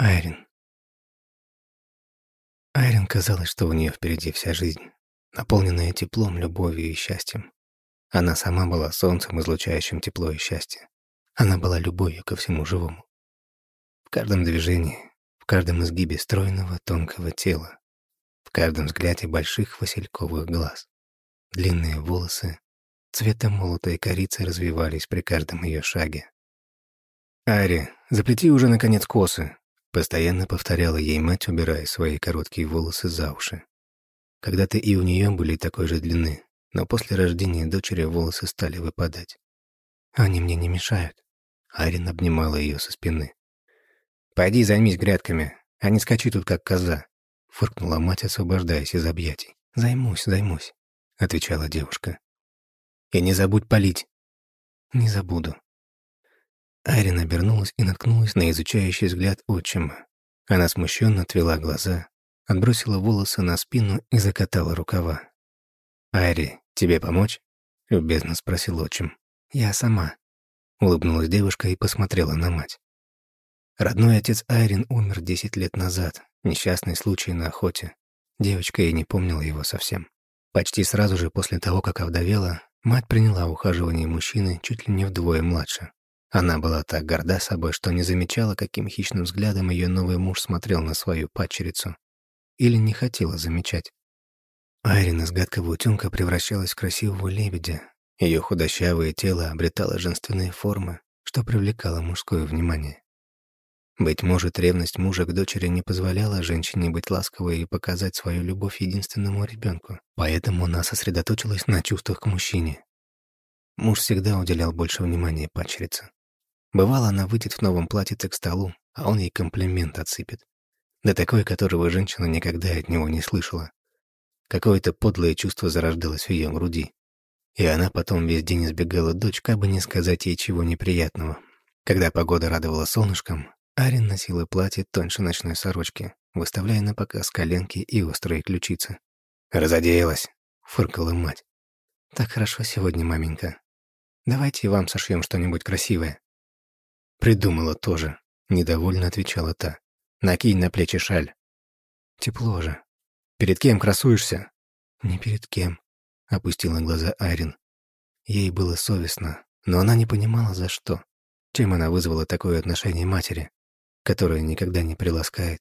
Айрин. Айрин казалось, что у нее впереди вся жизнь, наполненная теплом, любовью и счастьем. Она сама была солнцем, излучающим тепло и счастье. Она была любовью ко всему живому. В каждом движении, в каждом изгибе стройного, тонкого тела, в каждом взгляде больших васильковых глаз. Длинные волосы цвета молотой корицы развивались при каждом ее шаге. «Ари, заплети уже, наконец, косы!» Постоянно повторяла ей мать, убирая свои короткие волосы за уши. Когда-то и у нее были такой же длины, но после рождения дочери волосы стали выпадать. «Они мне не мешают». Арин обнимала ее со спины. «Пойди займись грядками, а не скачи тут, как коза», — фыркнула мать, освобождаясь из объятий. «Займусь, займусь», — отвечала девушка. «И не забудь полить». «Не забуду», Айрин обернулась и наткнулась на изучающий взгляд отчима. Она смущенно отвела глаза, отбросила волосы на спину и закатала рукава. «Айри, тебе помочь?» — любезно спросил отчим. «Я сама», — улыбнулась девушка и посмотрела на мать. Родной отец Айрин умер десять лет назад, несчастный случай на охоте. Девочка и не помнила его совсем. Почти сразу же после того, как овдовела, мать приняла ухаживание мужчины чуть ли не вдвое младше. Она была так горда собой, что не замечала, каким хищным взглядом ее новый муж смотрел на свою падчерицу. Или не хотела замечать. Айрин из гадкого утенка превращалась в красивого лебедя. Ее худощавое тело обретало женственные формы, что привлекало мужское внимание. Быть может, ревность мужа к дочери не позволяла женщине быть ласковой и показать свою любовь единственному ребенку, поэтому она сосредоточилась на чувствах к мужчине. Муж всегда уделял больше внимания падчерице. Бывало, она выйдет в новом платьице к столу, а он ей комплимент отсыпет. Да такой, которого женщина никогда от него не слышала. Какое-то подлое чувство зарождалось в ее груди. И она потом весь день избегала дочь, как бы не сказать ей чего неприятного. Когда погода радовала солнышком, Арин носила платье тоньше ночной сорочки, выставляя на показ коленки и острые ключицы. «Разоделась», — фыркала мать. «Так хорошо сегодня, маменька. Давайте вам сошьем что-нибудь красивое». «Придумала тоже», — недовольно отвечала та. «Накинь на плечи шаль». «Тепло же». «Перед кем красуешься?» «Не перед кем», — опустила глаза Айрин. Ей было совестно, но она не понимала, за что. Чем она вызвала такое отношение матери, которая никогда не приласкает,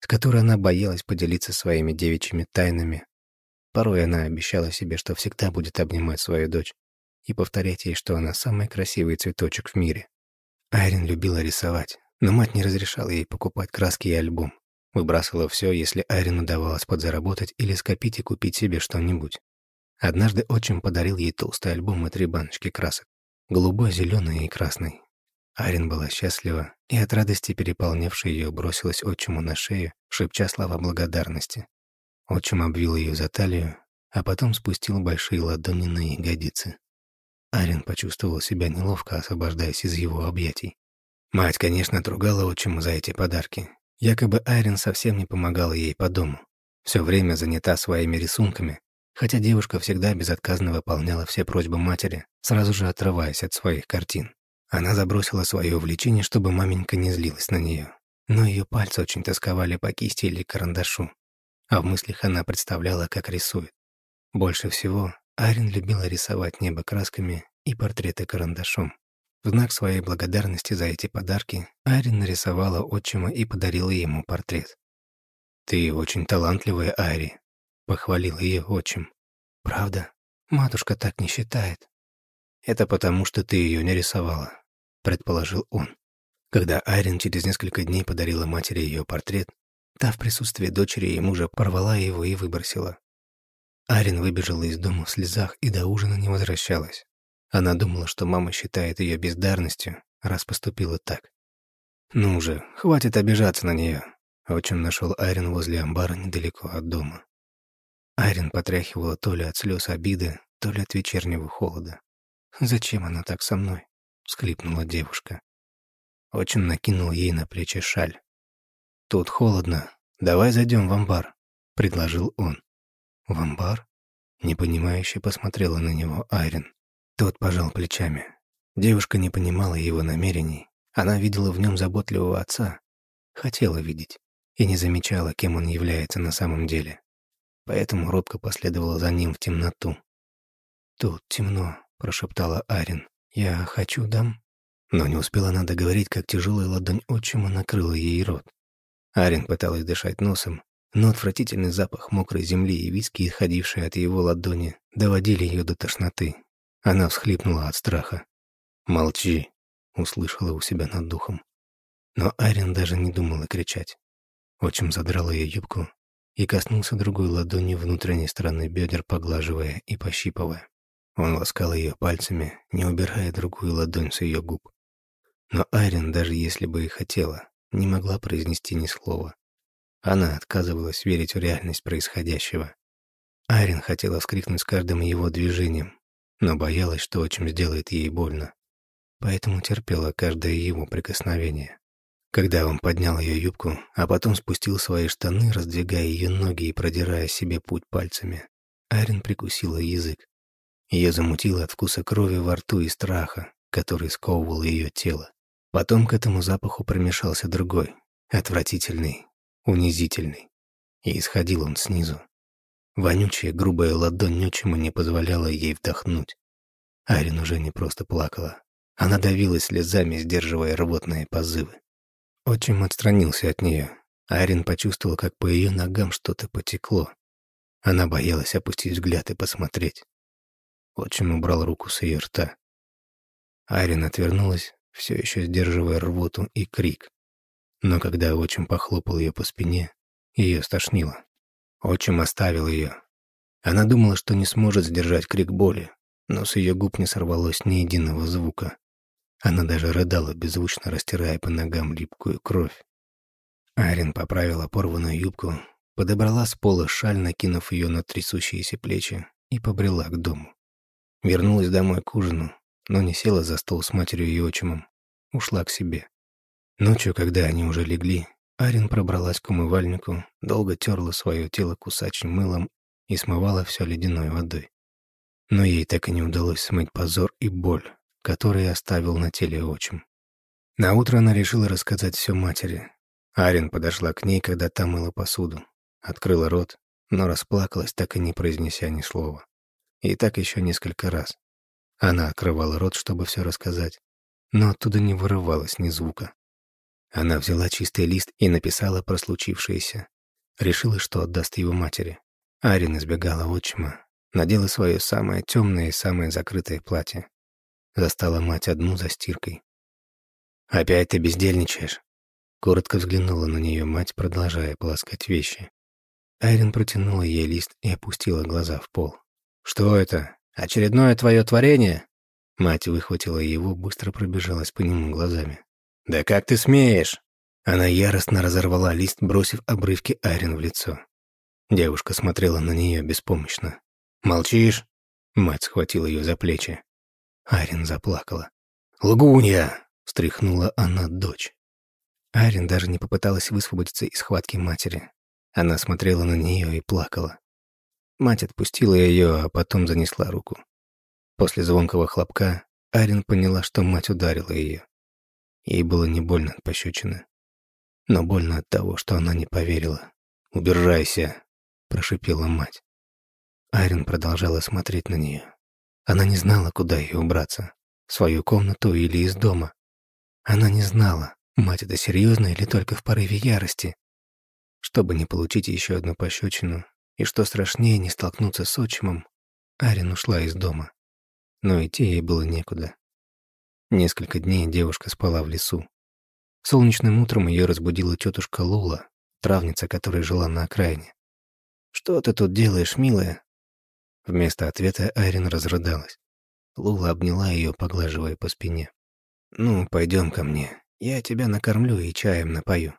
с которой она боялась поделиться своими девичьими тайнами. Порой она обещала себе, что всегда будет обнимать свою дочь и повторять ей, что она самый красивый цветочек в мире. Айрин любила рисовать, но мать не разрешала ей покупать краски и альбом. Выбрасывала все, если Айрин удавалось подзаработать или скопить и купить себе что-нибудь. Однажды отчим подарил ей толстый альбом и три баночки красок. Голубой, зеленый и красный. Айрин была счастлива, и от радости переполнявшей ее бросилась отчиму на шею, шепча слова благодарности. Отчим обвил ее за талию, а потом спустил большие ладони на ягодицы. Арин почувствовал себя неловко, освобождаясь из его объятий. Мать, конечно, тругала отчима за эти подарки. Якобы Айрин совсем не помогала ей по дому. Все время занята своими рисунками, хотя девушка всегда безотказно выполняла все просьбы матери, сразу же отрываясь от своих картин. Она забросила свое увлечение, чтобы маменька не злилась на нее. Но ее пальцы очень тосковали по кисти или карандашу, а в мыслях она представляла, как рисует. Больше всего Арин любила рисовать небо красками и портреты карандашом. В знак своей благодарности за эти подарки Арин нарисовала отчима и подарила ему портрет. «Ты очень талантливая, Ари», — похвалил ее отчим. «Правда? Матушка так не считает». «Это потому, что ты ее не рисовала», — предположил он. Когда Айрин через несколько дней подарила матери ее портрет, та в присутствии дочери и мужа порвала его и выбросила. Арин выбежала из дома в слезах и до ужина не возвращалась. Она думала, что мама считает ее бездарностью, раз поступила так. «Ну же, хватит обижаться на нее», — отчим нашел Айрин возле амбара недалеко от дома. Айрин потряхивала то ли от слез обиды, то ли от вечернего холода. «Зачем она так со мной?» — всхлипнула девушка. Отчим накинул ей на плечи шаль. «Тут холодно. Давай зайдем в амбар», — предложил он. «В амбар?» Непонимающе посмотрела на него Айрин. Тот пожал плечами. Девушка не понимала его намерений. Она видела в нем заботливого отца. хотела видеть и не замечала, кем он является на самом деле. Поэтому робко последовала за ним в темноту. «Тут темно», — прошептала Арин. «Я хочу дам?» Но не успела она договорить, как тяжелая ладонь отчима накрыла ей рот. Арин пыталась дышать носом, но отвратительный запах мокрой земли и виски, исходившие от его ладони, доводили ее до тошноты. Она всхлипнула от страха. «Молчи», — услышала у себя над духом. Но Арин даже не думала кричать. Отчим задрал ее юбку и коснулся другой ладонью внутренней стороны бедер, поглаживая и пощипывая. Он ласкал ее пальцами, не убирая другую ладонь с ее губ. Но Айрин, даже если бы и хотела, не могла произнести ни слова. Она отказывалась верить в реальность происходящего. Айрин хотела вскрикнуть с каждым его движением, но боялась, что отчим сделает ей больно. Поэтому терпела каждое его прикосновение. Когда он поднял ее юбку, а потом спустил свои штаны, раздвигая ее ноги и продирая себе путь пальцами, Айрин прикусила язык. Ее замутило от вкуса крови во рту и страха, который сковывал ее тело. Потом к этому запаху примешался другой, отвратительный, унизительный. И исходил он снизу. Вонючая, грубая ладонь ничему не позволяла ей вдохнуть. Арин уже не просто плакала. Она давилась слезами, сдерживая рвотные позывы. Отчим отстранился от нее. Арин почувствовала, как по ее ногам что-то потекло. Она боялась опустить взгляд и посмотреть. Отчим убрал руку с ее рта. Арин отвернулась, все еще сдерживая рвоту и крик. Но когда отчим похлопал ее по спине, ее стошнило. Отчим оставил ее. Она думала, что не сможет сдержать крик боли, но с ее губ не сорвалось ни единого звука. Она даже рыдала, беззвучно растирая по ногам липкую кровь. Арин поправила порванную юбку, подобрала с пола шаль, накинув ее на трясущиеся плечи, и побрела к дому. Вернулась домой к ужину, но не села за стол с матерью и отчимом. Ушла к себе. Ночью, когда они уже легли, Арин пробралась к умывальнику, долго терла свое тело кусачим мылом и смывала все ледяной водой. Но ей так и не удалось смыть позор и боль, который оставил на теле отчим. Наутро она решила рассказать все матери. Арин подошла к ней, когда та мыла посуду. Открыла рот, но расплакалась, так и не произнеся ни слова. И так еще несколько раз. Она открывала рот, чтобы все рассказать, но оттуда не вырывалось ни звука. Она взяла чистый лист и написала про случившееся. Решила, что отдаст его матери. Арин избегала отчима, надела свое самое темное и самое закрытое платье. Застала мать одну за стиркой. «Опять ты бездельничаешь?» Коротко взглянула на нее мать, продолжая полоскать вещи. Айрин протянула ей лист и опустила глаза в пол. «Что это? Очередное твое творение?» Мать выхватила его, быстро пробежалась по нему глазами. «Да как ты смеешь?» Она яростно разорвала лист, бросив обрывки Айрин в лицо. Девушка смотрела на нее беспомощно. «Молчишь?» Мать схватила ее за плечи. Арин заплакала. «Лгунья!» — встряхнула она дочь. Арин даже не попыталась высвободиться из схватки матери. Она смотрела на нее и плакала. Мать отпустила ее, а потом занесла руку. После звонкого хлопка Арин поняла, что мать ударила ее. Ей было не больно от пощечины, но больно от того, что она не поверила. «Убирайся!» — прошипела мать. Арин продолжала смотреть на нее. Она не знала, куда ее убраться. В свою комнату или из дома. Она не знала, мать это серьезно или только в порыве ярости. Чтобы не получить еще одну пощечину, и что страшнее, не столкнуться с отчимом, Арин ушла из дома. Но идти ей было некуда. Несколько дней девушка спала в лесу. Солнечным утром ее разбудила тетушка Лула, травница, которая жила на окраине. «Что ты тут делаешь, милая?» Вместо ответа Айрин разрыдалась. Лула обняла ее, поглаживая по спине. «Ну, пойдем ко мне. Я тебя накормлю и чаем напою».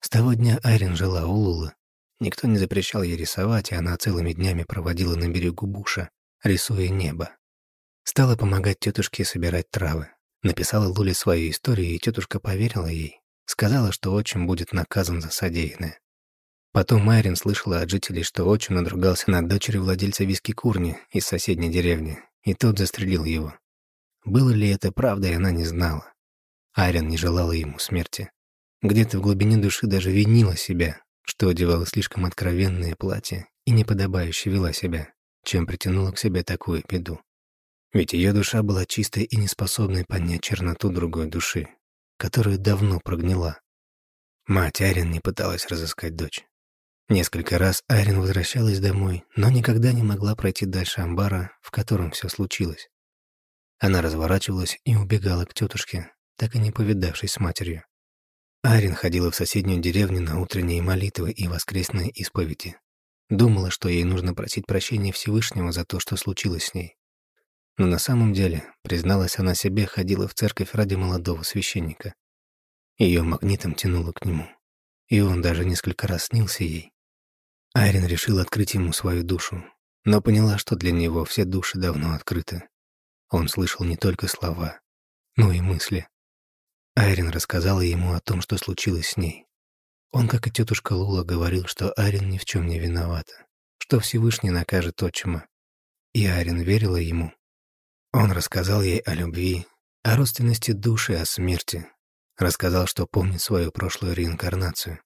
С того дня Айрин жила у Лулы. Никто не запрещал ей рисовать, и она целыми днями проводила на берегу буша, рисуя небо. Стала помогать тетушке собирать травы. Написала Луле свою историю, и тетушка поверила ей. Сказала, что отчим будет наказан за содеянное. Потом Майрин слышала от жителей, что отчим надругался над дочерью владельца виски-курни из соседней деревни, и тот застрелил его. Было ли это правдой, она не знала. Айрин не желала ему смерти. Где-то в глубине души даже винила себя, что одевала слишком откровенные платья и неподобающе вела себя, чем притянула к себе такую беду. Ведь ее душа была чистой и неспособной понять черноту другой души, которая давно прогнила. Мать Арин не пыталась разыскать дочь. Несколько раз Айрин возвращалась домой, но никогда не могла пройти дальше амбара, в котором все случилось. Она разворачивалась и убегала к тетушке, так и не повидавшись с матерью. Айрин ходила в соседнюю деревню на утренние молитвы и воскресные исповеди. Думала, что ей нужно просить прощения Всевышнего за то, что случилось с ней. Но на самом деле, призналась она себе, ходила в церковь ради молодого священника. Ее магнитом тянуло к нему, и он даже несколько раз снился ей. Айрин решила открыть ему свою душу, но поняла, что для него все души давно открыты. Он слышал не только слова, но и мысли. Айрин рассказала ему о том, что случилось с ней. Он, как и тетушка Лула, говорил, что Айрин ни в чем не виновата, что Всевышний накажет отчима. И Айрин верила ему. Он рассказал ей о любви, о родственности души, о смерти. Рассказал, что помнит свою прошлую реинкарнацию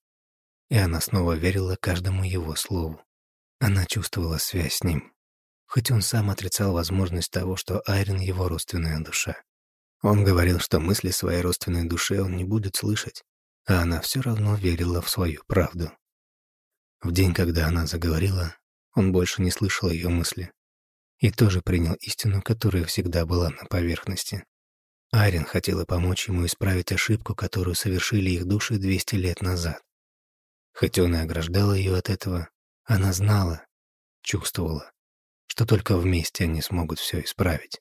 и она снова верила каждому его слову. Она чувствовала связь с ним, хоть он сам отрицал возможность того, что Айрин — его родственная душа. Он говорил, что мысли своей родственной души он не будет слышать, а она все равно верила в свою правду. В день, когда она заговорила, он больше не слышал ее мысли и тоже принял истину, которая всегда была на поверхности. Айрин хотела помочь ему исправить ошибку, которую совершили их души 200 лет назад. Хоть он и ограждал ее от этого, она знала, чувствовала, что только вместе они смогут все исправить.